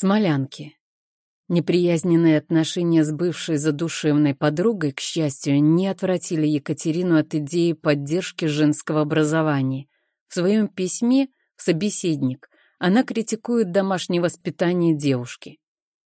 Смолянки. Неприязненные отношения с бывшей задушевной подругой, к счастью, не отвратили Екатерину от идеи поддержки женского образования. В своем письме «Собеседник» она критикует домашнее воспитание девушки.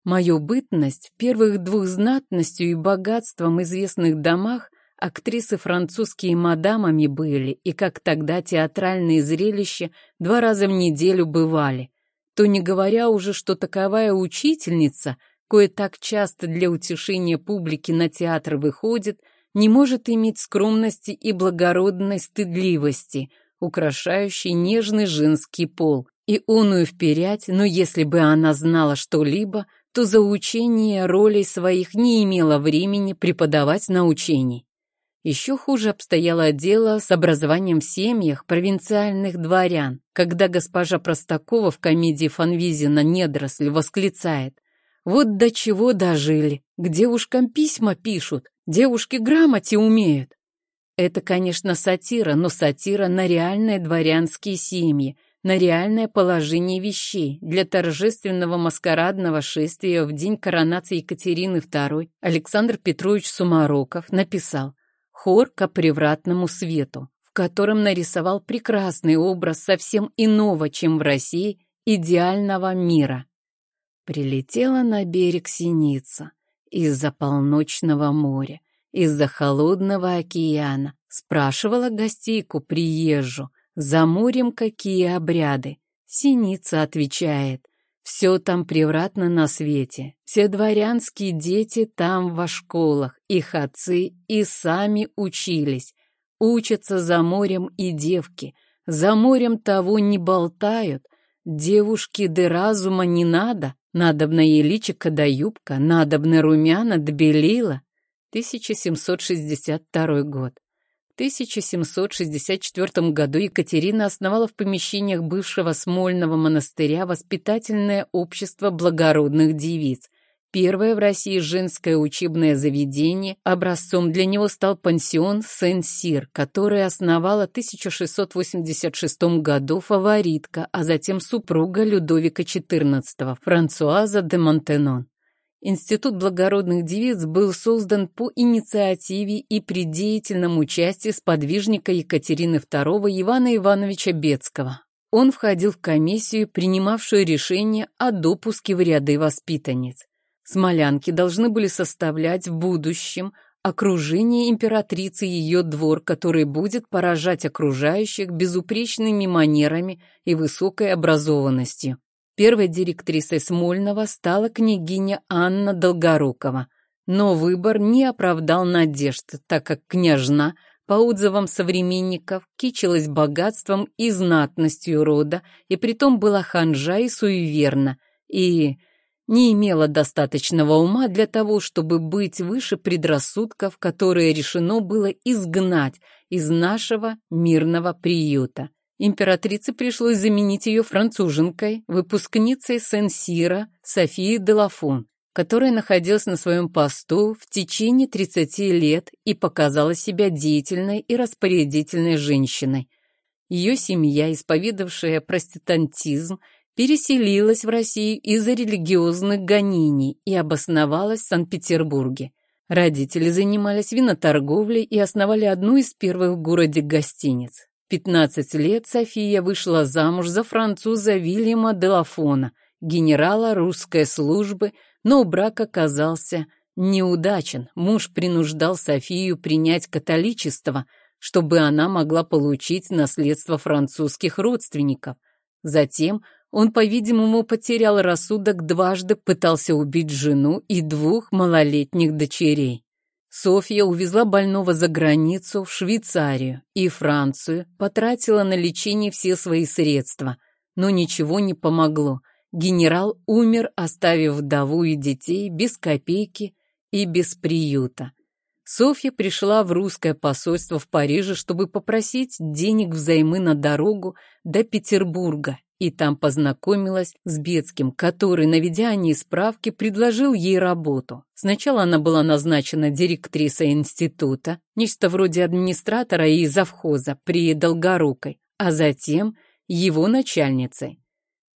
Мою бытность в первых двух знатностью и богатством известных домах актрисы французские мадамами были, и как тогда театральные зрелища два раза в неделю бывали, то не говоря уже, что таковая учительница – кое так часто для утешения публики на театр выходит, не может иметь скромности и благородной стыдливости, украшающей нежный женский пол, и оную вперять, но если бы она знала что-либо, то за учение ролей своих не имела времени преподавать на учении. Еще хуже обстояло дело с образованием в семьях провинциальных дворян, когда госпожа Простакова в комедии Фанвизина «Недросль» восклицает вот до чего дожили. К девушкам письма пишут, девушки грамоте умеют. Это, конечно, сатира, но сатира на реальные дворянские семьи, на реальное положение вещей. Для торжественного маскарадного шествия в день коронации Екатерины II Александр Петрович Сумароков написал «Хор ко превратному свету», в котором нарисовал прекрасный образ совсем иного, чем в России, идеального мира. Прилетела на берег синица из-за полночного моря, из-за холодного океана. Спрашивала гостейку приезжу, за морем какие обряды. Синица отвечает, все там превратно на свете. Все дворянские дети там во школах, их отцы и сами учились. Учатся за морем и девки. За морем того не болтают. Девушки де разума не надо, Надобно ей личико да юбка, надобно румяна да белила. 1762 год. В 1764 году Екатерина основала в помещениях бывшего Смольного монастыря воспитательное общество благородных девиц – Первое в России женское учебное заведение, образцом для него стал пансион Сен-Сир, который основала в 1686 году фаворитка, а затем супруга Людовика XIV, Франсуаза де Монтенон. Институт благородных девиц был создан по инициативе и при деятельном участии сподвижника Екатерины II Ивана Ивановича Бецкого. Он входил в комиссию, принимавшую решение о допуске в ряды воспитанниц. Смолянки должны были составлять в будущем окружение императрицы и ее двор, который будет поражать окружающих безупречными манерами и высокой образованностью. Первой директрисой Смольного стала княгиня Анна Долгорукова, но выбор не оправдал надежд, так как княжна, по отзывам современников, кичилась богатством и знатностью рода, и притом была ханжа и суеверна, и не имела достаточного ума для того, чтобы быть выше предрассудков, которые решено было изгнать из нашего мирного приюта. Императрице пришлось заменить ее француженкой, выпускницей Сен-Сира Софией Делафон, которая находилась на своем посту в течение 30 лет и показала себя деятельной и распорядительной женщиной. Ее семья, исповедавшая проститантизм переселилась в Россию из-за религиозных гонений и обосновалась в Санкт-Петербурге. Родители занимались виноторговлей и основали одну из первых в городе гостиниц. 15 лет София вышла замуж за француза Вильяма Делафона, генерала русской службы, но брак оказался неудачен. Муж принуждал Софию принять католичество, чтобы она могла получить наследство французских родственников. Затем он, по-видимому, потерял рассудок, дважды пытался убить жену и двух малолетних дочерей. Софья увезла больного за границу, в Швейцарию и Францию, потратила на лечение все свои средства, но ничего не помогло. Генерал умер, оставив вдову и детей без копейки и без приюта. Софья пришла в русское посольство в Париже, чтобы попросить денег взаймы на дорогу до Петербурга и там познакомилась с Бецким, который, наведя о ней справки, предложил ей работу. Сначала она была назначена директрисой института, нечто вроде администратора и завхоза при Долгорукой, а затем его начальницей.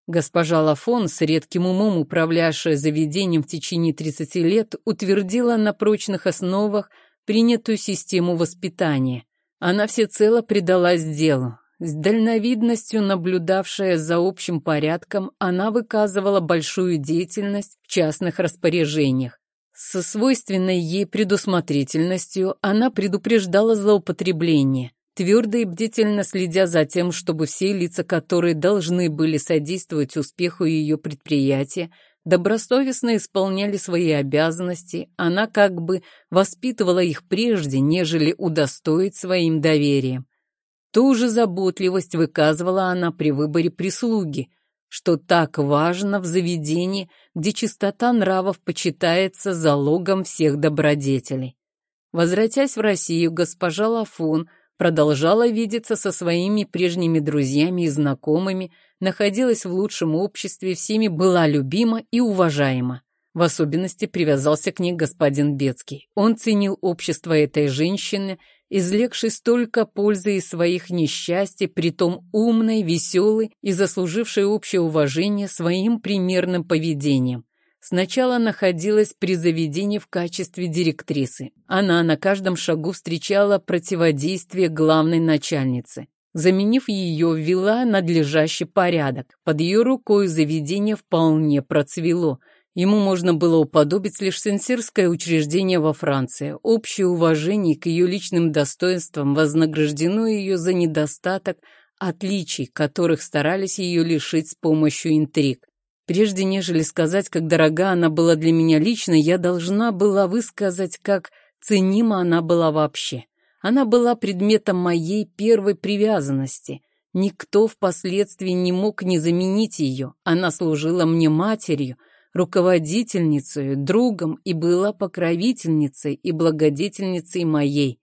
Госпожа Лафон, с редким умом управлявшая заведением в течение 30 лет, утвердила на прочных основах принятую систему воспитания. Она всецело предалась делу. С дальновидностью наблюдавшая за общим порядком, она выказывала большую деятельность в частных распоряжениях. Со свойственной ей предусмотрительностью она предупреждала злоупотребление, твердо и бдительно следя за тем, чтобы все лица, которые должны были содействовать успеху ее предприятия, добросовестно исполняли свои обязанности, она как бы воспитывала их прежде, нежели удостоить своим доверием. Ту же заботливость выказывала она при выборе прислуги, что так важно в заведении, где чистота нравов почитается залогом всех добродетелей. Возвратясь в Россию, госпожа Лафон продолжала видеться со своими прежними друзьями и знакомыми, находилась в лучшем обществе, всеми была любима и уважаема. В особенности привязался к ней господин Бецкий. Он ценил общество этой женщины излекший столько пользы из своих несчастий, притом умной, веселой и заслужившей общее уважение своим примерным поведением. Сначала находилась при заведении в качестве директрисы. Она на каждом шагу встречала противодействие главной начальницы. Заменив ее, ввела надлежащий порядок. Под ее рукой заведение вполне процвело – Ему можно было уподобить лишь сенсирское учреждение во Франции. Общее уважение к ее личным достоинствам вознаграждено ее за недостаток отличий, которых старались ее лишить с помощью интриг. Прежде нежели сказать, как дорога она была для меня лично, я должна была высказать, как ценима она была вообще. Она была предметом моей первой привязанности. Никто впоследствии не мог не заменить ее. Она служила мне матерью, руководительницей, другом и была покровительницей и благодетельницей моей.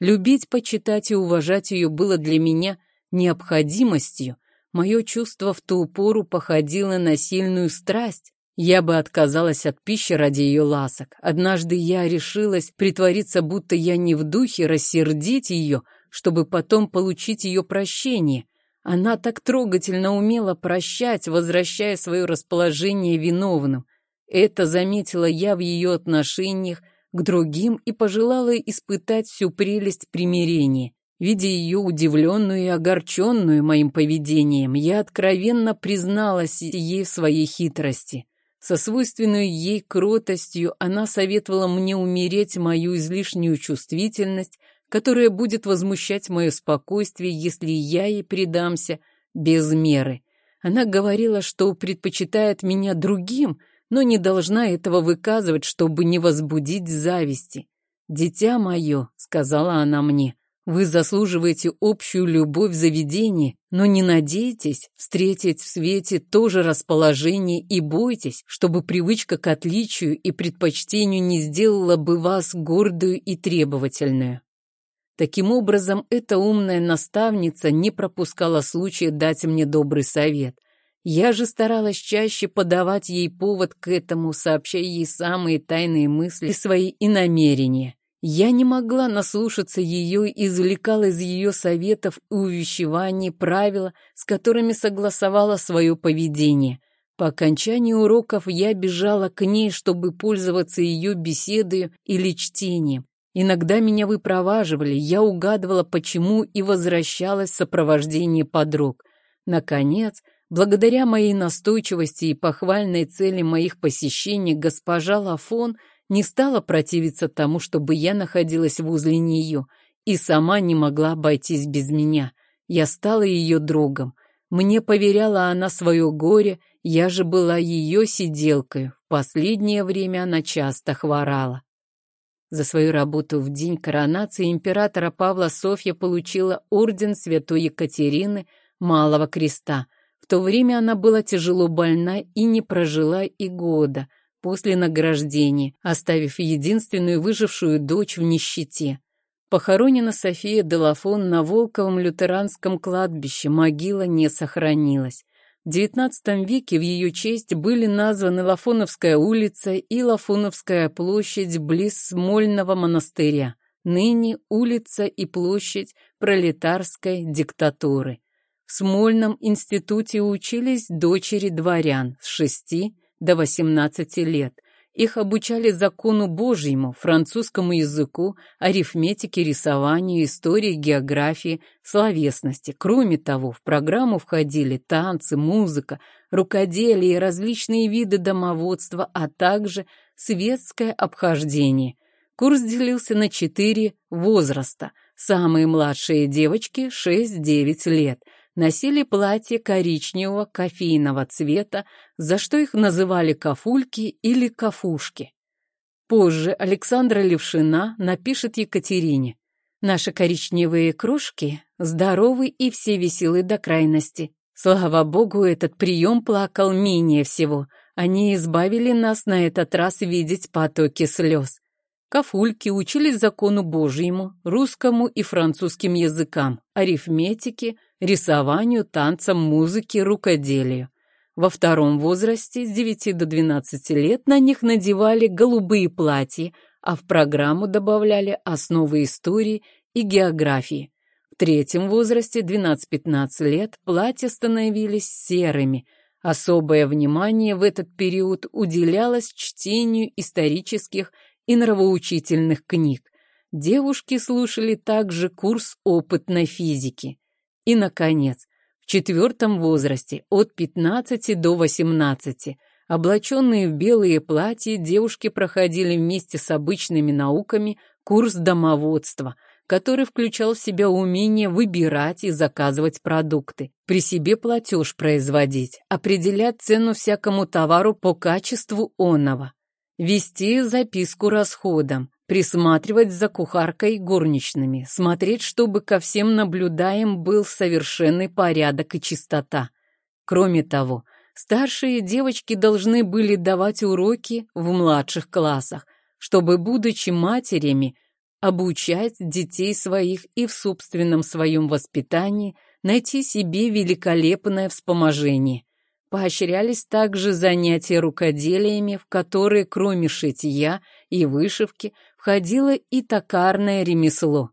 Любить, почитать и уважать ее было для меня необходимостью. Мое чувство в ту пору походило на сильную страсть. Я бы отказалась от пищи ради ее ласок. Однажды я решилась притвориться, будто я не в духе, рассердить ее, чтобы потом получить ее прощение — она так трогательно умела прощать, возвращая свое расположение виновным. Это заметила я в ее отношениях к другим и пожелала испытать всю прелесть примирения. Видя ее удивленную и огорченную моим поведением, я откровенно призналась ей в своей хитрости. Со свойственной ей кротостью она советовала мне умереть мою излишнюю чувствительность, которая будет возмущать мое спокойствие, если я ей предамся без меры. Она говорила, что предпочитает меня другим, но не должна этого выказывать, чтобы не возбудить зависти. «Дитя мое», — сказала она мне, — «вы заслуживаете общую любовь в заведении, но не надейтесь встретить в свете то же расположение и бойтесь, чтобы привычка к отличию и предпочтению не сделала бы вас гордую и требовательную». Таким образом, эта умная наставница не пропускала случая дать мне добрый совет. Я же старалась чаще подавать ей повод к этому, сообщая ей самые тайные мысли свои и намерения. Я не могла наслушаться ее и извлекала из ее советов и увещеваний правила, с которыми согласовала свое поведение. По окончании уроков я бежала к ней, чтобы пользоваться ее беседой или чтением. Иногда меня выпроваживали, я угадывала, почему, и возвращалась в сопровождении подруг. Наконец, благодаря моей настойчивости и похвальной цели моих посещений, госпожа Лафон не стала противиться тому, чтобы я находилась возле нее, и сама не могла обойтись без меня. Я стала ее другом. Мне поверяла она свое горе, я же была ее сиделкой. В последнее время она часто хворала. За свою работу в день коронации императора Павла Софья получила орден Святой Екатерины Малого Креста. В то время она была тяжело больна и не прожила и года после награждения, оставив единственную выжившую дочь в нищете. Похоронена София Делафон на Волковом лютеранском кладбище, могила не сохранилась. XIX веке в ее честь были названы Лафоновская улица и Лафоновская площадь близ Смольного монастыря, ныне улица и площадь пролетарской диктатуры. В Смольном институте учились дочери дворян с 6 до 18 лет – их обучали закону Божьему, французскому языку, арифметике, рисованию, истории, географии, словесности. Кроме того, в программу входили танцы, музыка, рукоделие различные виды домоводства, а также светское обхождение. Курс делился на четыре возраста. Самые младшие девочки – 6-9 лет – носили платье коричневого кофейного цвета, за что их называли кафульки или кафушки. Позже Александра Левшина напишет Екатерине. «Наши коричневые кружки здоровы и все веселы до крайности. Слава богу, этот прием плакал менее всего. Они избавили нас на этот раз видеть потоки слез. Кафульки учились закону Божьему, русскому и французским языкам, арифметике, рисованию, танцам, музыке, рукоделию. Во втором возрасте, с 9 до 12 лет, на них надевали голубые платья, а в программу добавляли основы истории и географии. В третьем возрасте, 12-15 лет, платья становились серыми. Особое внимание в этот период уделялось чтению исторических и нравоучительных книг. Девушки слушали также курс опытной физики. И, наконец, четвертом возрасте, от 15 до 18, облаченные в белые платья, девушки проходили вместе с обычными науками курс домоводства, который включал в себя умение выбирать и заказывать продукты, при себе платеж производить, определять цену всякому товару по качеству оного, вести записку расходам, присматривать за кухаркой горничными, смотреть, чтобы ко всем наблюдаем был совершенный порядок и чистота. Кроме того, старшие девочки должны были давать уроки в младших классах, чтобы, будучи матерями, обучать детей своих и в собственном своем воспитании найти себе великолепное вспоможение. Поощрялись также занятия рукоделиями, в которые, кроме шитья и вышивки, входило и токарное ремесло.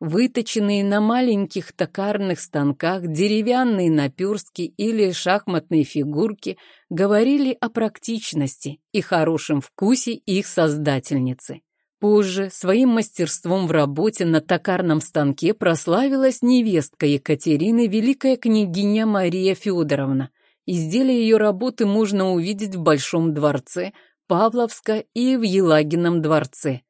Выточенные на маленьких токарных станках деревянные наперстки или шахматные фигурки говорили о практичности и хорошем вкусе их создательницы. Позже своим мастерством в работе на токарном станке прославилась невестка Екатерины, великая княгиня Мария Федоровна. Изделия ее работы можно увидеть в Большом дворце, Павловска и в Елагином дворце.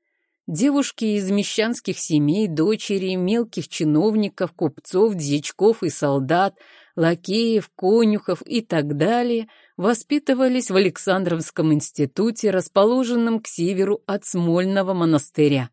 Девушки из мещанских семей, дочери, мелких чиновников, купцов, дьячков и солдат, лакеев, конюхов и так далее воспитывались в Александровском институте, расположенном к северу от Смольного монастыря.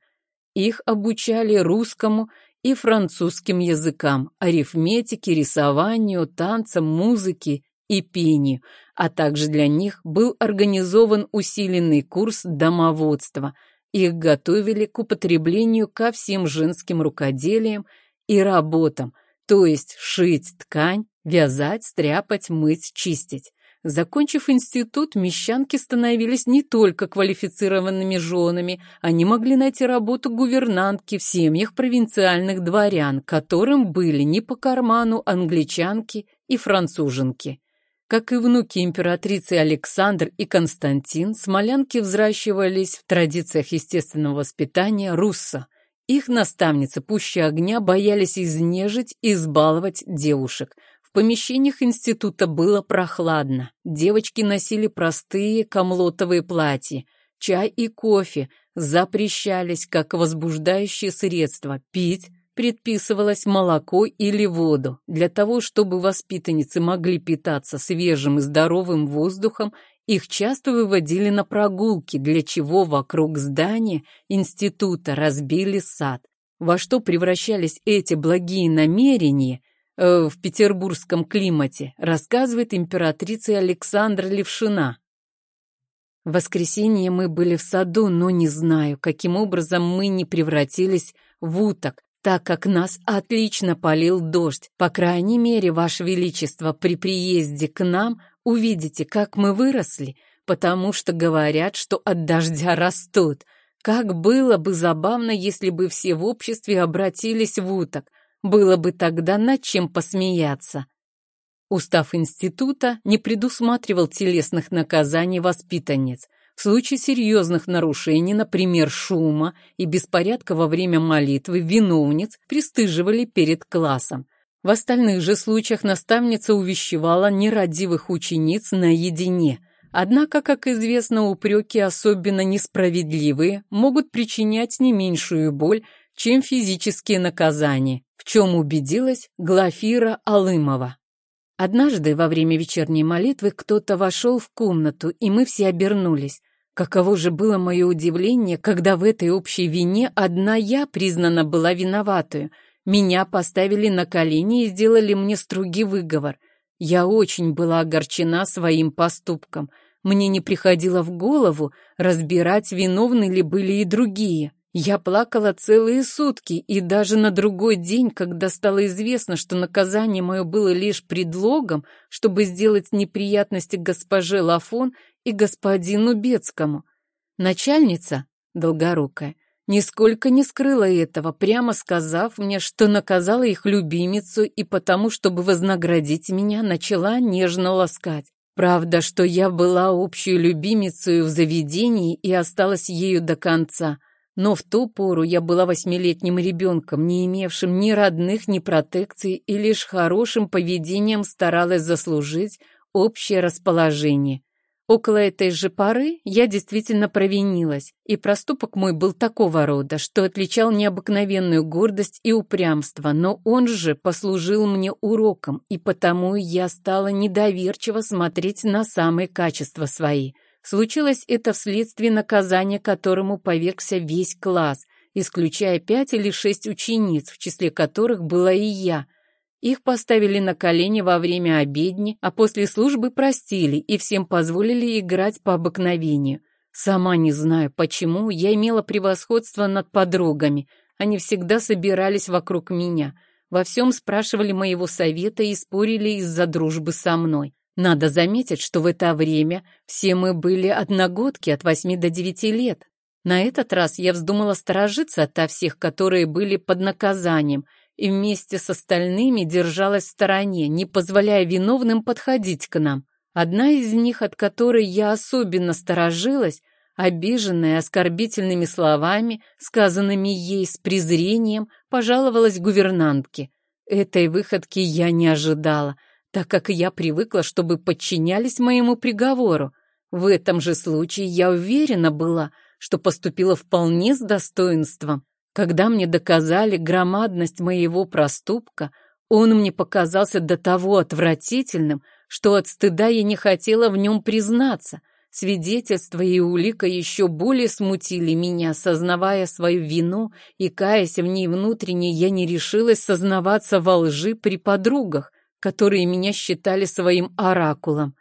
Их обучали русскому и французским языкам, арифметике, рисованию, танцам, музыке и пению, а также для них был организован усиленный курс домоводства – их готовили к употреблению ко всем женским рукоделиям и работам, то есть шить ткань, вязать, стряпать, мыть, чистить. Закончив институт, мещанки становились не только квалифицированными женами, они могли найти работу гувернантки в семьях провинциальных дворян, которым были не по карману англичанки и француженки. Как и внуки императрицы Александр и Константин, смолянки взращивались в традициях естественного воспитания Русса. Их наставницы пуще огня боялись изнежить и избаловать девушек. В помещениях института было прохладно. Девочки носили простые комлотовые платья. Чай и кофе запрещались как возбуждающие средства. Пить предписывалось молоко или воду. Для того, чтобы воспитанницы могли питаться свежим и здоровым воздухом, их часто выводили на прогулки, для чего вокруг здания института разбили сад. Во что превращались эти благие намерения э, в петербургском климате, рассказывает императрица Александра Левшина. В воскресенье мы были в саду, но не знаю, каким образом мы не превратились в уток, так как нас отлично полил дождь. По крайней мере, Ваше Величество, при приезде к нам увидите, как мы выросли, потому что говорят, что от дождя растут. Как было бы забавно, если бы все в обществе обратились в уток. Было бы тогда над чем посмеяться. Устав института не предусматривал телесных наказаний воспитанниц. В случае серьезных нарушений, например, шума и беспорядка во время молитвы, виновниц пристыживали перед классом. В остальных же случаях наставница увещевала нерадивых учениц наедине. Однако, как известно, упреки, особенно несправедливые, могут причинять не меньшую боль, чем физические наказания, в чем убедилась Глафира Алымова. Однажды во время вечерней молитвы кто-то вошел в комнату, и мы все обернулись. Каково же было мое удивление, когда в этой общей вине одна я признана была виноватую. Меня поставили на колени и сделали мне строгий выговор. Я очень была огорчена своим поступком. Мне не приходило в голову разбирать, виновны ли были и другие. Я плакала целые сутки, и даже на другой день, когда стало известно, что наказание мое было лишь предлогом, чтобы сделать неприятности госпоже Лафон и господину Бецкому. Начальница, долгорукая, нисколько не скрыла этого, прямо сказав мне, что наказала их любимицу и потому, чтобы вознаградить меня, начала нежно ласкать. Правда, что я была общей любимицей в заведении и осталась ею до конца — но в ту пору я была восьмилетним ребенком, не имевшим ни родных, ни протекций, и лишь хорошим поведением старалась заслужить общее расположение. Около этой же поры я действительно провинилась, и проступок мой был такого рода, что отличал необыкновенную гордость и упрямство, но он же послужил мне уроком, и потому я стала недоверчиво смотреть на самые качества свои – Случилось это вследствие наказания, которому повергся весь класс, исключая пять или шесть учениц, в числе которых была и я. Их поставили на колени во время обедни, а после службы простили и всем позволили играть по обыкновению. Сама не знаю, почему, я имела превосходство над подругами. Они всегда собирались вокруг меня, во всем спрашивали моего совета и спорили из-за дружбы со мной. Надо заметить, что в это время все мы были одногодки от восьми до девяти лет. На этот раз я вздумала сторожиться от всех, которые были под наказанием, и вместе с остальными держалась в стороне, не позволяя виновным подходить к нам. Одна из них, от которой я особенно сторожилась, обиженная оскорбительными словами, сказанными ей с презрением, пожаловалась гувернантке. Этой выходки я не ожидала — так как я привыкла, чтобы подчинялись моему приговору. В этом же случае я уверена была, что поступила вполне с достоинством. Когда мне доказали громадность моего проступка, он мне показался до того отвратительным, что от стыда я не хотела в нем признаться. Свидетельства и улика еще более смутили меня, сознавая свою вину и каясь в ней внутренне, я не решилась сознаваться во лжи при подругах, которые меня считали своим оракулом.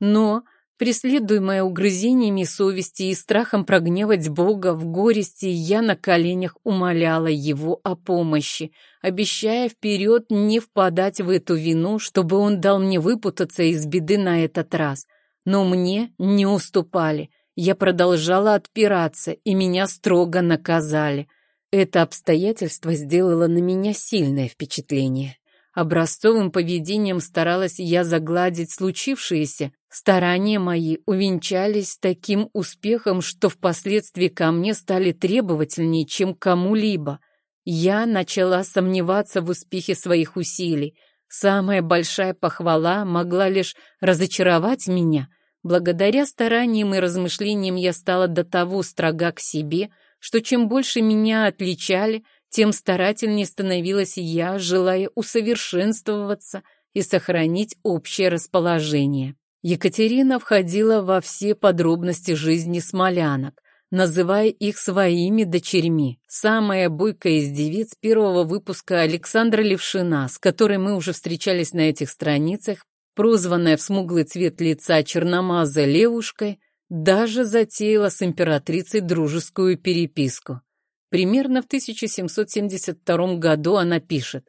Но, преследуемая угрызениями совести и страхом прогневать Бога, в горести я на коленях умоляла Его о помощи, обещая вперед не впадать в эту вину, чтобы Он дал мне выпутаться из беды на этот раз. Но мне не уступали. Я продолжала отпираться, и меня строго наказали. Это обстоятельство сделало на меня сильное впечатление. Образцовым поведением старалась я загладить случившееся. Старания мои увенчались таким успехом, что впоследствии ко мне стали требовательнее, чем кому-либо. Я начала сомневаться в успехе своих усилий. Самая большая похвала могла лишь разочаровать меня. Благодаря стараниям и размышлениям я стала до того строга к себе, что чем больше меня отличали – тем старательнее становилась я, желая усовершенствоваться и сохранить общее расположение. Екатерина входила во все подробности жизни смолянок, называя их своими дочерьми. Самая бойкая из девиц первого выпуска Александра Левшина, с которой мы уже встречались на этих страницах, прозванная в смуглый цвет лица черномазой левушкой, даже затеяла с императрицей дружескую переписку. Примерно в 1772 году она пишет.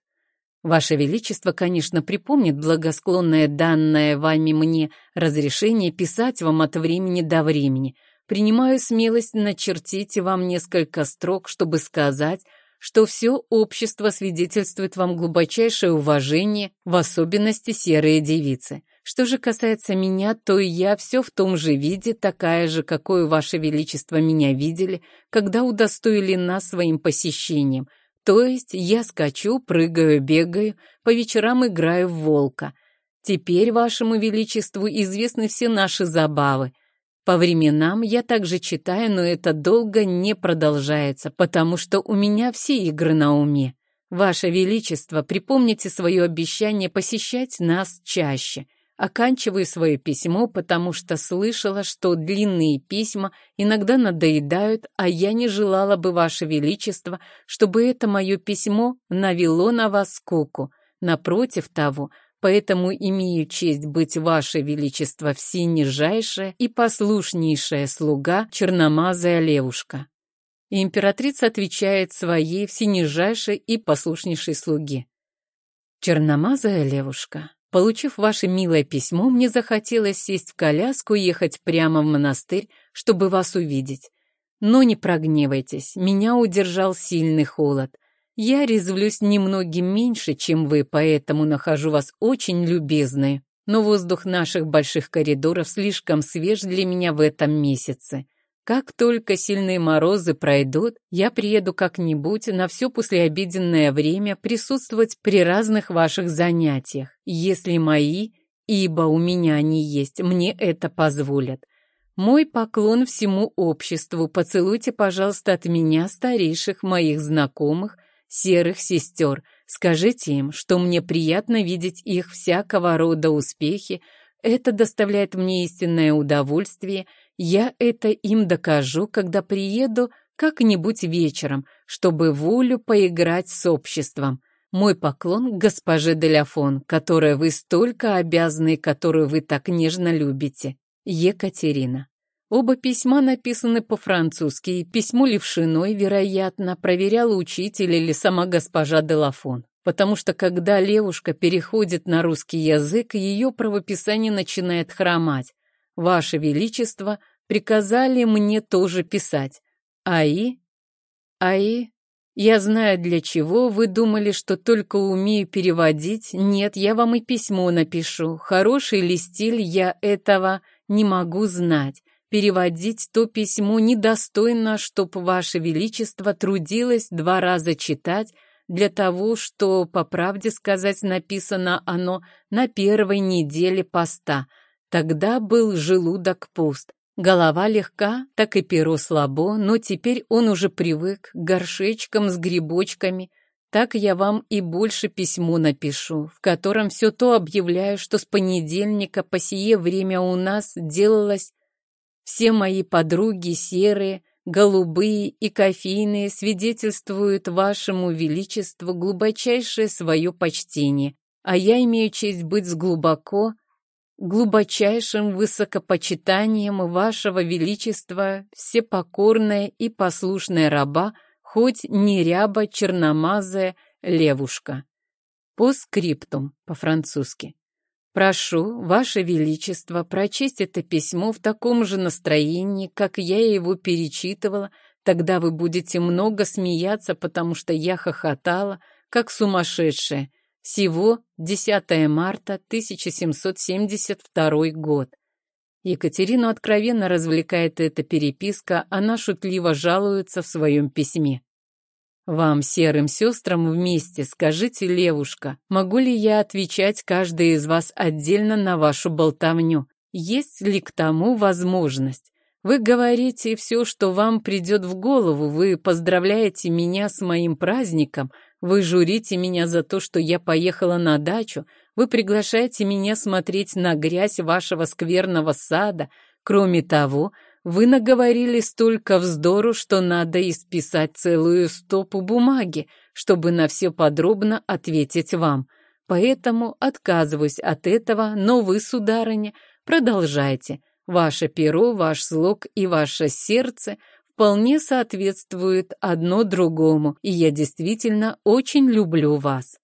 «Ваше Величество, конечно, припомнит благосклонное данное вами мне разрешение писать вам от времени до времени. Принимаю смелость начертить вам несколько строк, чтобы сказать, что все общество свидетельствует вам глубочайшее уважение, в особенности серые девицы. Что же касается меня, то я все в том же виде, такая же, какое Ваше Величество меня видели, когда удостоили нас своим посещением. То есть я скачу, прыгаю, бегаю, по вечерам играю в волка. Теперь Вашему Величеству известны все наши забавы. По временам я также читаю, но это долго не продолжается, потому что у меня все игры на уме. Ваше Величество, припомните свое обещание посещать нас чаще. Оканчиваю свое письмо, потому что слышала, что длинные письма иногда надоедают, а я не желала бы, Ваше Величество, чтобы это мое письмо навело на вас скуку. Напротив того, поэтому имею честь быть, Ваше Величество, всенижайшая и послушнейшая слуга черномазая левушка. И императрица отвечает своей всенижайшей и послушнейшей слуге. Черномазая левушка, получив ваше милое письмо, мне захотелось сесть в коляску и ехать прямо в монастырь, чтобы вас увидеть. Но не прогневайтесь, меня удержал сильный холод. Я резвлюсь немногим меньше, чем вы, поэтому нахожу вас очень любезной. Но воздух наших больших коридоров слишком свеж для меня в этом месяце. Как только сильные морозы пройдут, я приеду как-нибудь на все послеобеденное время присутствовать при разных ваших занятиях, если мои, ибо у меня они есть, мне это позволят. Мой поклон всему обществу, поцелуйте, пожалуйста, от меня старейших моих знакомых – серых сестер. Скажите им, что мне приятно видеть их всякого рода успехи. Это доставляет мне истинное удовольствие. Я это им докажу, когда приеду как-нибудь вечером, чтобы волю поиграть с обществом. Мой поклон госпоже Деляфон, которой вы столько обязаны и которую вы так нежно любите. Екатерина. Оба письма написаны по-французски, письмо левшиной, вероятно, проверяла учитель или сама госпожа Делафон. Потому что когда левушка переходит на русский язык, ее правописание начинает хромать. Ваше Величество приказали мне тоже писать. Аи? Аи? Я знаю для чего. Вы думали, что только умею переводить. Нет, я вам и письмо напишу. Хороший ли стиль, я этого не могу знать. Переводить то письмо недостойно, чтоб Ваше Величество трудилось два раза читать, для того, что, по правде сказать, написано оно на первой неделе поста. Тогда был желудок пуст. Голова легка, так и перо слабо, но теперь он уже привык к горшечкам с грибочками. Так я вам и больше письмо напишу, в котором все то объявляю, что с понедельника по сие время у нас делалось все мои подруги серые, голубые и кофейные свидетельствуют вашему величеству глубочайшее свое почтение, а я имею честь быть с глубоко, глубочайшим высокопочитанием вашего величества, всепокорная и послушная раба, хоть не ряба черномазая левушка. По скриптум по-французски. Прошу, Ваше Величество, прочесть это письмо в таком же настроении, как я его перечитывала, тогда вы будете много смеяться, потому что я хохотала, как сумасшедшая. Всего 10 марта 1772 год. Екатерину откровенно развлекает эта переписка, она шутливо жалуется в своем письме. Вам, серым сестрам, вместе скажите, Левушка, могу ли я отвечать каждой из вас отдельно на вашу болтовню? Есть ли к тому возможность? Вы говорите все, что вам придет в голову, вы поздравляете меня с моим праздником, вы журите меня за то, что я поехала на дачу, вы приглашаете меня смотреть на грязь вашего скверного сада. Кроме того, вы наговорили столько вздору, что надо исписать целую стопу бумаги, чтобы на все подробно ответить вам. Поэтому отказываюсь от этого, но вы, сударыня, продолжайте. Ваше перо, ваш слог и ваше сердце вполне соответствуют одно другому, и я действительно очень люблю вас.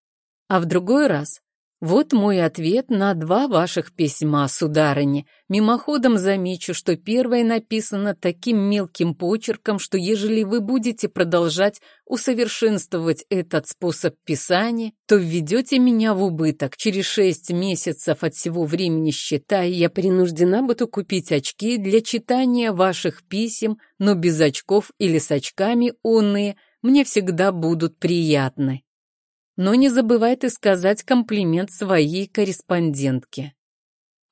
А в другой раз Вот мой ответ на два ваших письма, сударыня. Мимоходом замечу, что первое написано таким мелким почерком, что ежели вы будете продолжать усовершенствовать этот способ писания, то введете меня в убыток. Через шесть месяцев от всего времени считая, я принуждена буду купить очки для читания ваших писем, но без очков или с очками онные мне всегда будут приятны но не забывай ты сказать комплимент своей корреспондентке.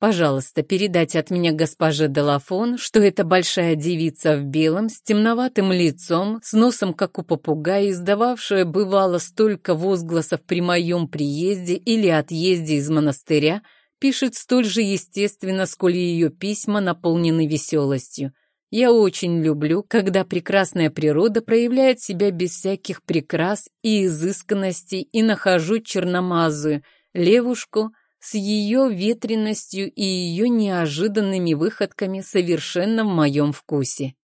Пожалуйста, передайте от меня госпоже Делафон, что эта большая девица в белом, с темноватым лицом, с носом, как у попугая, издававшая, бывало, столько возгласов при моем приезде или отъезде из монастыря, пишет столь же естественно, сколь ее письма наполнены веселостью. Я очень люблю, когда прекрасная природа проявляет себя без всяких прикрас и изысканностей и нахожу черномазую левушку с ее ветренностью и ее неожиданными выходками совершенно в моем вкусе.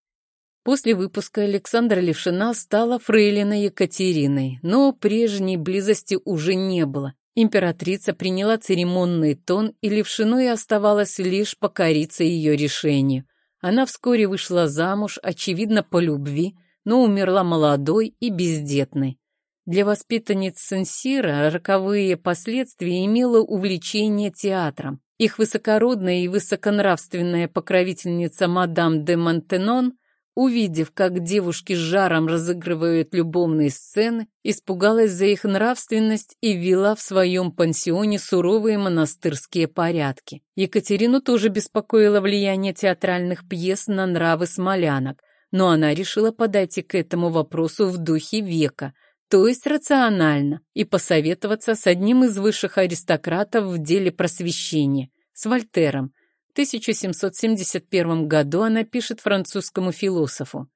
После выпуска Александра Левшина стала фрейлиной Екатериной, но прежней близости уже не было. Императрица приняла церемонный тон, и Левшиной оставалось лишь покориться ее решению. Она вскоре вышла замуж, очевидно, по любви, но умерла молодой и бездетной. Для воспитанниц Сенсира роковые последствия имело увлечение театром. Их высокородная и высоконравственная покровительница мадам де Монтенон увидев, как девушки с жаром разыгрывают любовные сцены, испугалась за их нравственность и ввела в своем пансионе суровые монастырские порядки. Екатерину тоже беспокоило влияние театральных пьес на нравы смолянок, но она решила подойти к этому вопросу в духе века, то есть рационально, и посоветоваться с одним из высших аристократов в деле просвещения, с Вольтером, 1771 году она пишет французскому философу.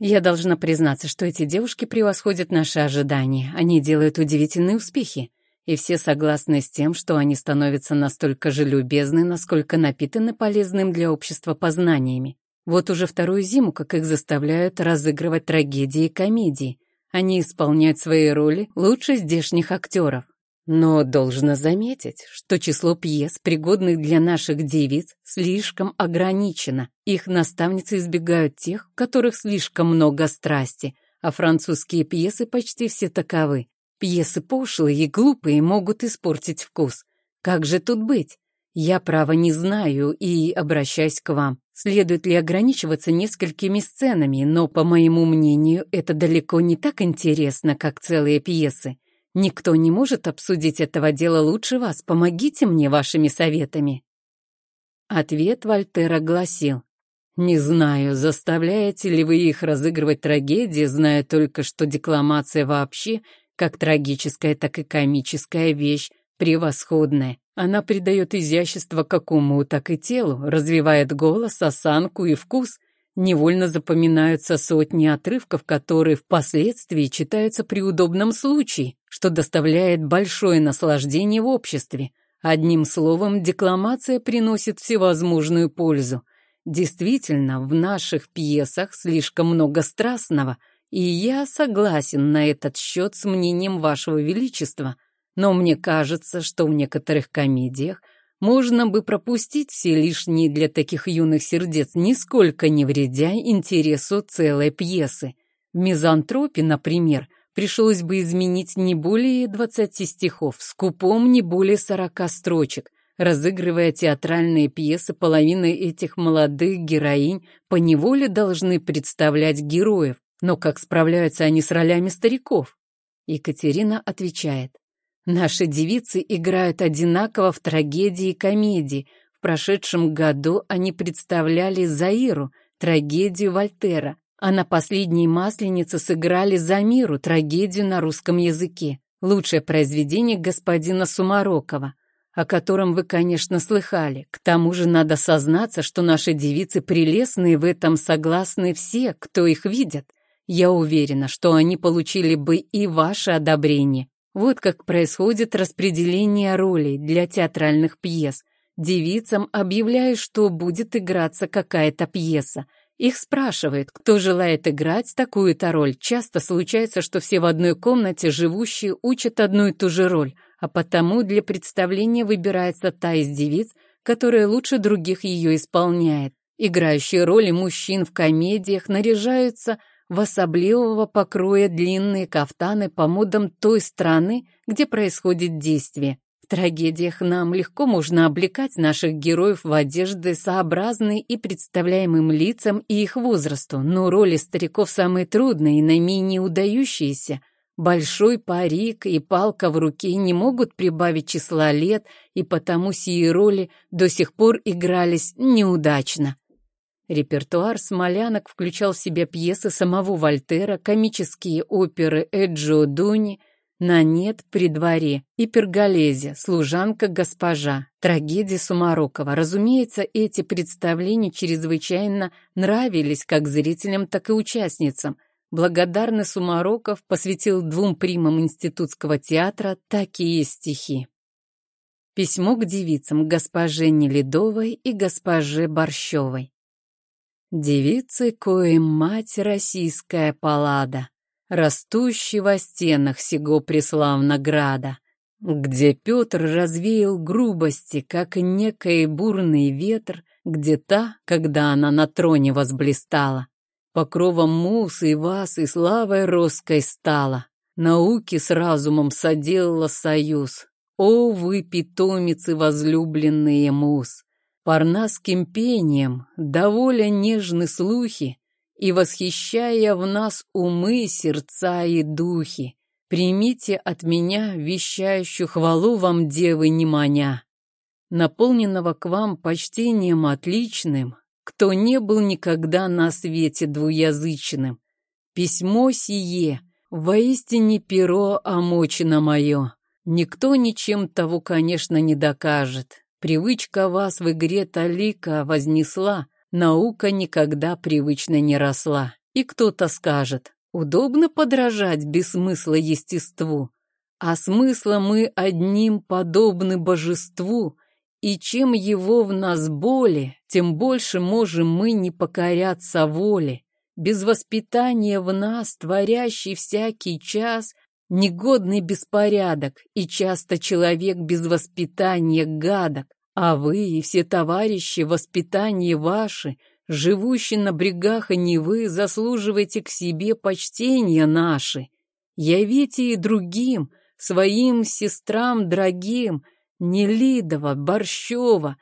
«Я должна признаться, что эти девушки превосходят наши ожидания. Они делают удивительные успехи, и все согласны с тем, что они становятся настолько же любезны, насколько напитаны полезным для общества познаниями. Вот уже вторую зиму, как их заставляют разыгрывать трагедии и комедии. Они исполняют свои роли лучше здешних актеров. Но должно заметить, что число пьес, пригодных для наших девиц, слишком ограничено. Их наставницы избегают тех, в которых слишком много страсти, а французские пьесы почти все таковы. Пьесы пошлые и глупые могут испортить вкус. Как же тут быть? Я, право, не знаю и обращаюсь к вам. Следует ли ограничиваться несколькими сценами, но, по моему мнению, это далеко не так интересно, как целые пьесы. Никто не может обсудить этого дела лучше вас. Помогите мне вашими советами. Ответ Вольтера гласил. Не знаю, заставляете ли вы их разыгрывать трагедии, зная только, что декламация вообще, как трагическая, так и комическая вещь, превосходная. Она придает изящество как уму, так и телу, развивает голос, осанку и вкус — Невольно запоминаются сотни отрывков, которые впоследствии читаются при удобном случае, что доставляет большое наслаждение в обществе. Одним словом, декламация приносит всевозможную пользу. Действительно, в наших пьесах слишком много страстного, и я согласен на этот счет с мнением Вашего Величества, но мне кажется, что в некоторых комедиях можно бы пропустить все лишние для таких юных сердец, нисколько не вредя интересу целой пьесы. В «Мизантропе», например, пришлось бы изменить не более 20 стихов, скупом не более 40 строчек. Разыгрывая театральные пьесы, половина этих молодых героинь поневоле должны представлять героев, но как справляются они с ролями стариков? Екатерина отвечает. Наши девицы играют одинаково в трагедии и комедии. В прошедшем году они представляли Заиру, трагедию Вольтера, а на последней Масленице сыграли Замиру, трагедию на русском языке. Лучшее произведение господина Сумарокова, о котором вы, конечно, слыхали. К тому же надо сознаться, что наши девицы прелестные, в этом согласны все, кто их видят. Я уверена, что они получили бы и ваше одобрение. Вот как происходит распределение ролей для театральных пьес. Девицам объявляю, что будет играться какая-то пьеса. Их спрашивают, кто желает играть такую-то роль. Часто случается, что все в одной комнате живущие учат одну и ту же роль, а потому для представления выбирается та из девиц, которая лучше других ее исполняет. Играющие роли мужчин в комедиях наряжаются в особливого покроя длинные кафтаны по модам той страны, где происходит действие. Трагедиях нам легко можно облекать наших героев в одежды, сообразные и представляемым лицам и их возрасту, но роли стариков самые трудные и наименее удающиеся. Большой парик и палка в руке не могут прибавить числа лет, и потому сии роли до сих пор игрались неудачно. Репертуар смолянок включал в себя пьесы самого Вольтера, комические оперы Эджо Дуни – Нанет при дворе и Перголезе, служанка-госпожа, трагедия Сумарокова. Разумеется, эти представления чрезвычайно нравились как зрителям, так и участницам. Благодарный Сумароков посвятил двум примам институтского театра такие стихи. Письмо к девицам, госпоже Неледовой и госпоже Борщевой. Девицы, коим мать российская палада, растущий во стенах сего преславно града, где Петр развеял грубости, как некий бурный ветр, где та, когда она на троне возблистала, покровом мус и вас и славой роской стала, науки с разумом соделала союз. О, вы, питомицы возлюбленные мус! Парнасским пением, доволя нежны слухи, и восхищая в нас умы, сердца и духи. Примите от меня вещающую хвалу вам, девы, не маня, наполненного к вам почтением отличным, кто не был никогда на свете двуязычным. Письмо сие, воистине перо омочено мое. Никто ничем того, конечно, не докажет. Привычка вас в игре талика вознесла, Наука никогда привычно не росла. И кто-то скажет, удобно подражать без смысла естеству, а смысла мы одним подобны божеству, и чем его в нас боли, тем больше можем мы не покоряться воле. Без воспитания в нас, творящий всякий час, негодный беспорядок, и часто человек без воспитания гадок. А вы и все товарищи, воспитание ваши, живущие на брегах и Невы, заслуживаете к себе почтения наши. Явите и другим, своим сестрам дорогим, Нелидова, Борщева,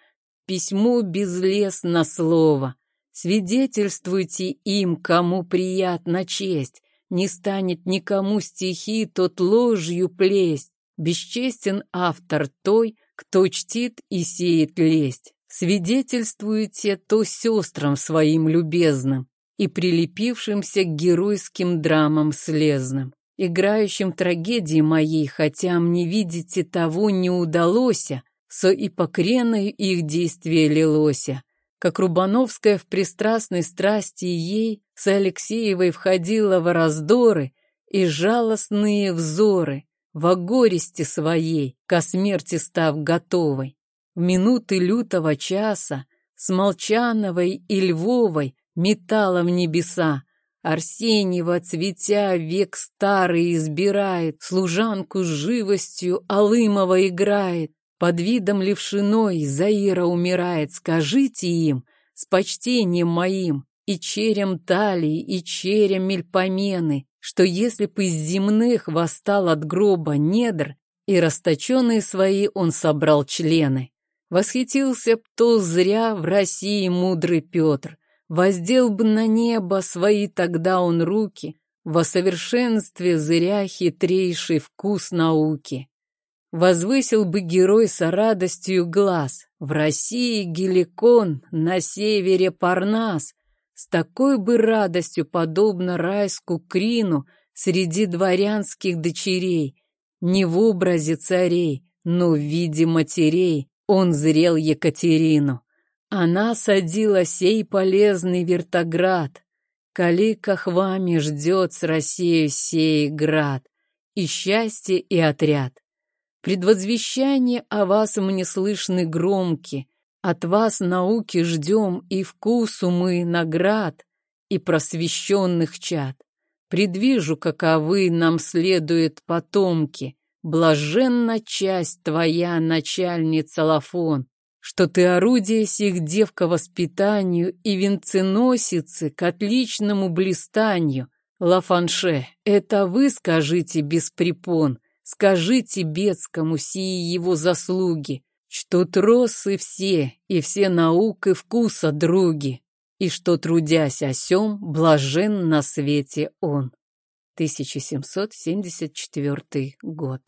письмо безлесно слово. Свидетельствуйте им, кому приятна честь, не станет никому стихи тот ложью плесть. Бесчестен автор той, кто чтит и сеет лесть, свидетельствуете то сестрам своим любезным и прилепившимся к геройским драмам слезным, играющим трагедии моей, хотя мне видите того не удалося, со ипокреной их действие лилося, как Рубановская в пристрастной страсти ей с Алексеевой входила в раздоры и жалостные взоры, во горести своей, ко смерти став готовой. В минуты лютого часа с Молчановой и Львовой метала в небеса. Арсеньева, цветя, век старый избирает, служанку с живостью Алымова играет. Под видом левшиной Заира умирает, скажите им, с почтением моим, и черем талии, и черем мельпомены, что если бы из земных восстал от гроба недр, и расточенные свои он собрал члены. Восхитился б то зря в России мудрый Петр, воздел бы на небо свои тогда он руки, во совершенстве зря хитрейший вкус науки. Возвысил бы герой со радостью глаз, в России Геликон, на севере Парнас, с такой бы радостью, подобно райску крину, среди дворянских дочерей, не в образе царей, но в виде матерей, он зрел Екатерину. Она садила сей полезный вертоград. Калика вами ждет с Россией сей град, и счастье, и отряд. Предвозвещание о вас мне слышны громки, от вас науки ждем и вкусу мы наград. и просвещенных чад. Предвижу, каковы нам следует потомки. Блаженна часть твоя, начальница Лафон, что ты орудие сих дев к воспитанию и венценосицы к отличному блистанию. Лафанше, это вы скажите без препон, скажите Бецкому сии его заслуги, что тросы все и все наук и вкуса други и что, трудясь о сём, блажен на свете он. 1774 год.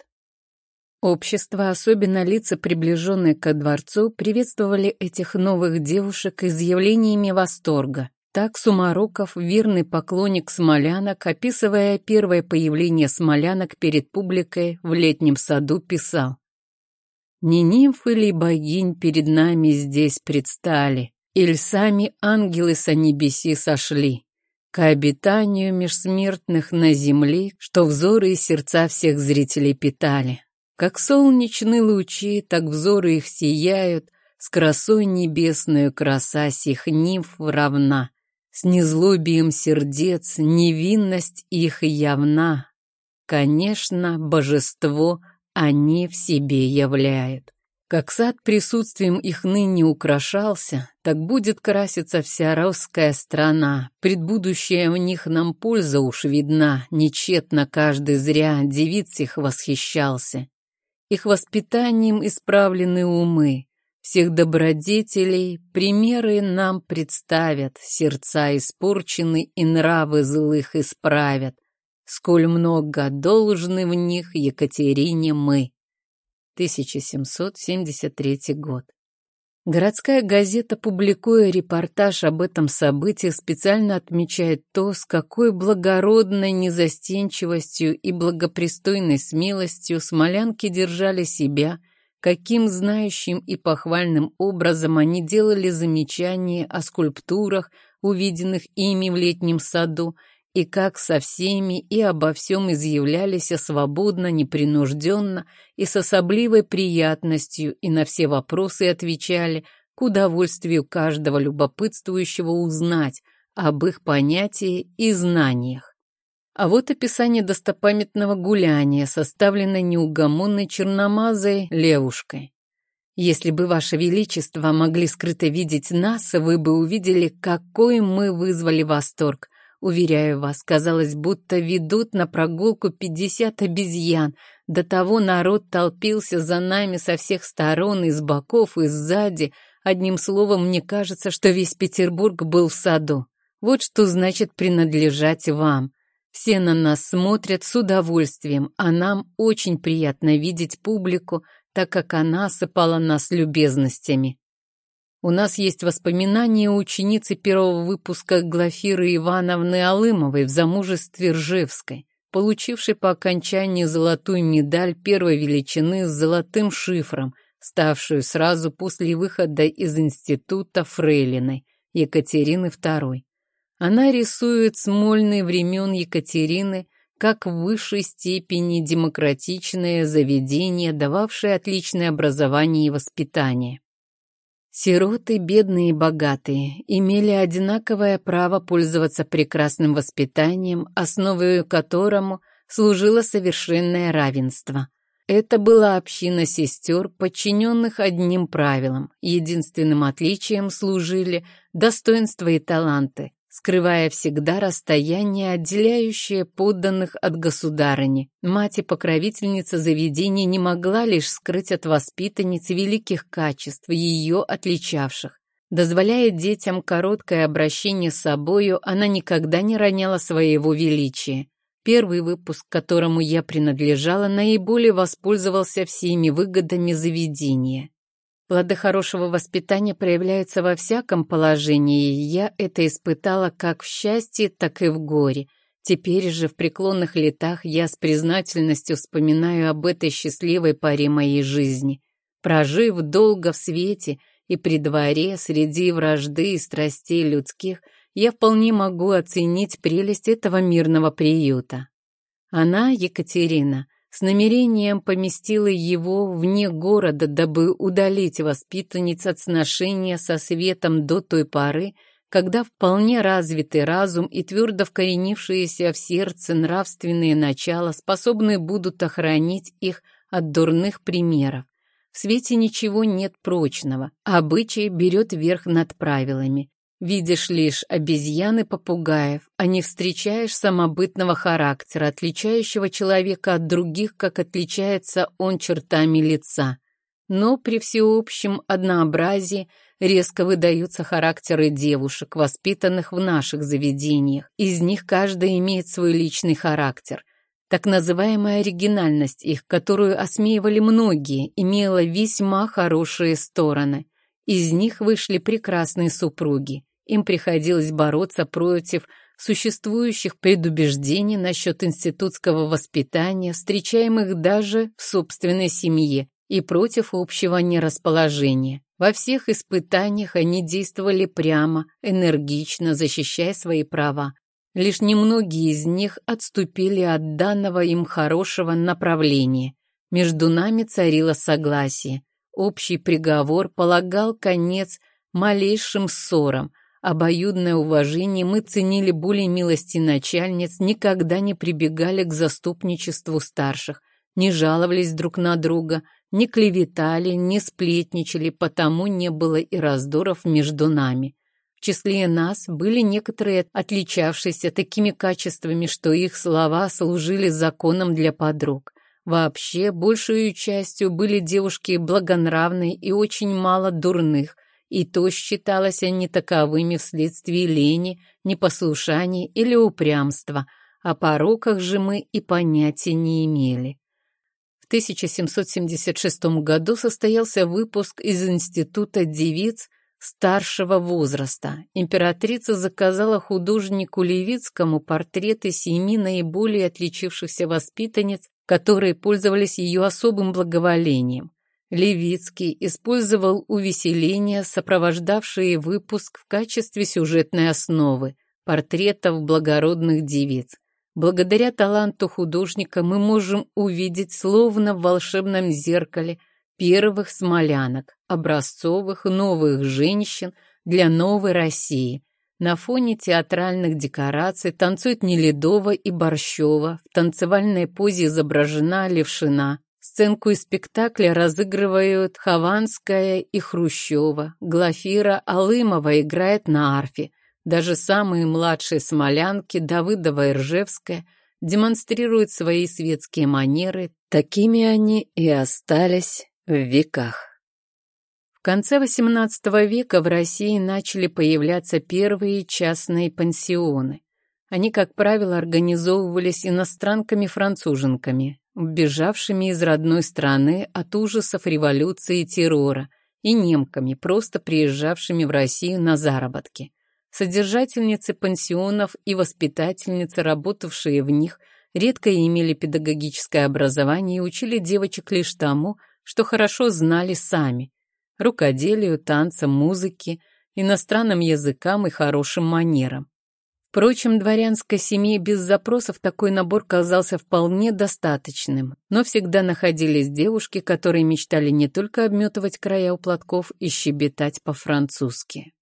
Общество, особенно лица, приближенные ко дворцу, приветствовали этих новых девушек изъявлениями восторга. Так Сумароков, верный поклонник смолянок, описывая первое появление смолянок перед публикой в летнем саду, писал «Не нимфы ли богинь перед нами здесь предстали, Иль сами ангелы со небеси сошли к обитанию межсмертных на земле, что взоры и сердца всех зрителей питали. Как солнечные лучи, так взоры их сияют, с красой небесную краса сих нимф равна. С незлобием сердец невинность их явна. Конечно, божество они в себе являют. Как сад присутствием их ныне украшался, так будет краситься вся русская страна. Предбудущая в них нам польза уж видна, нечетно каждый зря девиц их восхищался. Их воспитанием исправлены умы, всех добродетелей примеры нам представят, сердца испорчены и нравы злых исправят. Сколь много должны в них Екатерине мы. 1773 год. Городская газета, публикуя репортаж об этом событии, специально отмечает то, с какой благородной незастенчивостью и благопристойной смелостью смолянки держали себя, каким знающим и похвальным образом они делали замечания о скульптурах, увиденных ими в летнем саду, и как со всеми и обо всем изъявлялись свободно, непринужденно и с особливой приятностью, и на все вопросы отвечали к удовольствию каждого любопытствующего узнать об их понятии и знаниях. А вот описание достопамятного гуляния, составленное неугомонной черномазой левушкой. Если бы, Ваше Величество, могли скрыто видеть нас, вы бы увидели, какой мы вызвали восторг. Уверяю вас, казалось, будто ведут на прогулку пятьдесят обезьян. До того народ толпился за нами со всех сторон, из боков, и сзади. Одним словом, мне кажется, что весь Петербург был в саду. Вот что значит принадлежать вам. Все на нас смотрят с удовольствием, а нам очень приятно видеть публику, так как она осыпала нас любезностями. У нас есть воспоминания ученицы первого выпуска Глафиры Ивановны Алымовой в замужестве Ржевской, получившей по окончании золотую медаль первой величины с золотым шифром, ставшую сразу после выхода из института Фрейлиной Екатерины II. Она рисует смольные времен Екатерины как в высшей степени демократичное заведение, дававшее отличное образование и воспитание. Сироты, бедные и богатые, имели одинаковое право пользоваться прекрасным воспитанием, основой которому служило совершенное равенство. Это была община сестер, подчиненных одним правилам. Единственным отличием служили достоинства и таланты, скрывая всегда расстояние, отделяющее подданных от государыни. Мать и покровительница заведения не могла лишь скрыть от воспитанницы великих качеств, ее отличавших. Дозволяя детям короткое обращение с собою, она никогда не роняла своего величия. Первый выпуск, которому я принадлежала, наиболее воспользовался всеми выгодами заведения. Плоды хорошего воспитания проявляются во всяком положении, и я это испытала как в счастье, так и в горе. Теперь же в преклонных летах я с признательностью вспоминаю об этой счастливой паре моей жизни. Прожив долго в свете и при дворе, среди вражды и страстей людских, я вполне могу оценить прелесть этого мирного приюта. Она, Екатерина, с намерением поместила его вне города, дабы удалить воспитанниц от сношения со светом до той поры, когда вполне развитый разум и твердо вкоренившиеся в сердце нравственные начала способны будут охранить их от дурных примеров. В свете ничего нет прочного, а обычай берет верх над правилами. Видишь лишь обезьян и попугаев, а не встречаешь самобытного характера, отличающего человека от других, как отличается он чертами лица. Но при всеобщем однообразии резко выдаются характеры девушек, воспитанных в наших заведениях. Из них каждая имеет свой личный характер. Так называемая оригинальность их, которую осмеивали многие, имела весьма хорошие стороны. Из них вышли прекрасные супруги. Им приходилось бороться против существующих предубеждений насчет институтского воспитания, встречаемых даже в собственной семье, и против общего нерасположения. Во всех испытаниях они действовали прямо, энергично, защищая свои права. Лишь немногие из них отступили от данного им хорошего направления. Между нами царило согласие. Общий приговор полагал конец малейшим ссорам. Обоюдное уважение мы ценили более милости начальниц, никогда не прибегали к заступничеству старших, не жаловались друг на друга, не клеветали, не сплетничали, потому не было и раздоров между нами. В числе нас были некоторые, отличавшиеся такими качествами, что их слова служили законом для подруг. Вообще, большую частью были девушки благонравные и очень мало дурных, и то считалось они таковыми вследствие лени, непослушания или упрямства, о пороках же мы и понятия не имели. 1776 году состоялся выпуск из Института девиц старшего возраста. Императрица заказала художнику Левицкому портреты семи наиболее отличившихся воспитанниц, которые пользовались ее особым благоволением. Левицкий использовал увеселения, сопровождавшие выпуск в качестве сюжетной основы портретов благородных девиц. Благодаря таланту художника мы можем увидеть, словно в волшебном зеркале, первых смолянок, образцовых новых женщин для новой России. На фоне театральных декораций танцует Неледова и Борщева, в танцевальной позе изображена Левшина. Сценку из спектакля разыгрывают Хованская и Хрущева. Глафира Алымова играет на арфе. Даже самые младшие смолянки, Давыдова и Ржевская, демонстрируют свои светские манеры, такими они и остались в веках. В конце XVIII века в России начали появляться первые частные пансионы. Они, как правило, организовывались иностранками-француженками, бежавшими из родной страны от ужасов революции и террора, и немками, просто приезжавшими в Россию на заработки. Содержательницы пансионов и воспитательницы, работавшие в них, редко имели педагогическое образование и учили девочек лишь тому, что хорошо знали сами – рукоделию, танцам, музыке, иностранным языкам и хорошим манерам. Впрочем, дворянской семье без запросов такой набор казался вполне достаточным, но всегда находились девушки, которые мечтали не только обметывать края у платков и щебетать по-французски.